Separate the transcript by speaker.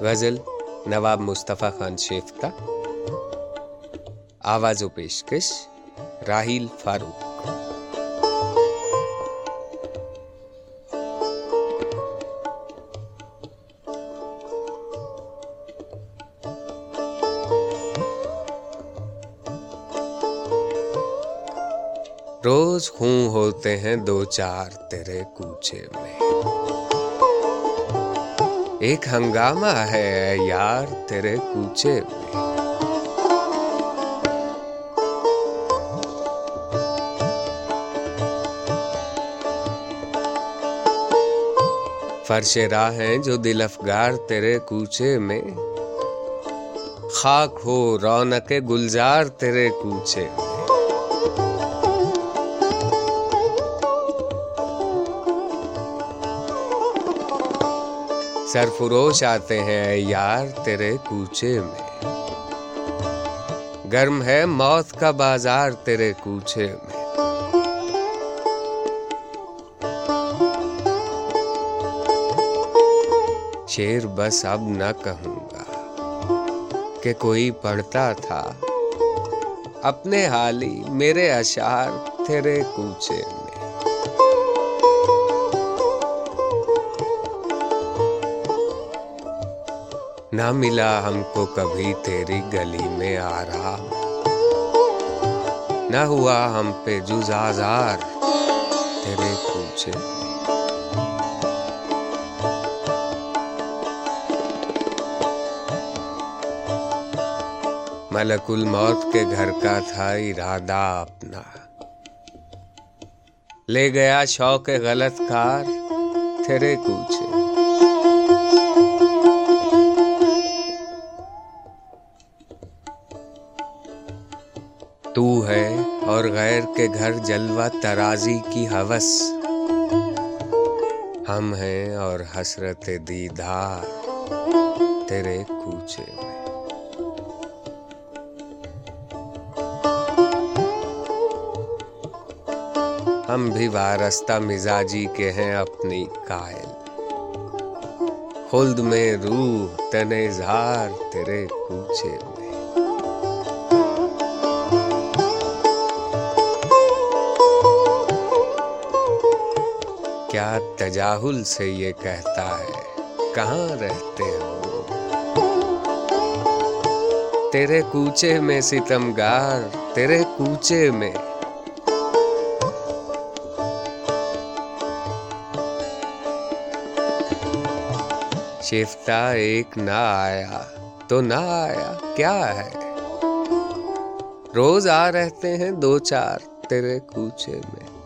Speaker 1: غزل نواب مصطفیٰ خان شیفتہ آواز و پیشکش راہیل فاروق۔ روز خون ہوتے ہیں دو چار تیرے کوچے میں۔ ایک ہنگامہ ہے یار تیرے کوچے میں فرش راہ ہیں جو دل افگار تیرے کوچے میں۔ خاک ہو رونق گلزار تیرے کوچے میں۔ سرفروش آتے ہیں یار تیرے کوچے میں۔ گرم ہے موت کا بازار تیرے کوچے میں۔ شیر بس اب نہ کہوں گا کہ کوئی پڑھتا تھا۔ اپنے حالی میرے اشعار تیرے کوچے میں۔ نہ ملا ہم کو کبھی تیری گلی میں آرام نہ ہوا ہم پہ جز آزار تیرے کوچے۔ ملک الموت کے گھر کا تھا ارادہ اپنا۔ لے گیا شوق غلط کار تیرے کوچے۔ تو ہے اور غیر کے گھر جلوہ ترازی کی حوث۔ ہم ہیں اور حسرت دیدار تیرے کوچے میں۔ ہم بھی وارستہ مزاجی کے ہیں اپنی قائل۔ خلد میں روح تن اظہار تیرے کوچے میں۔ کیا تجاہل سے یہ کہتا ہے؟ کہاں رہتے ہو؟ تیرے کوچے میں ستمگار تیرے کوچے میں۔ شیفتہ ایک نہ آیا تو نہ آیا کیا ہے؟ روز آ رہتے ہیں دو چار تیرے کوچے میں۔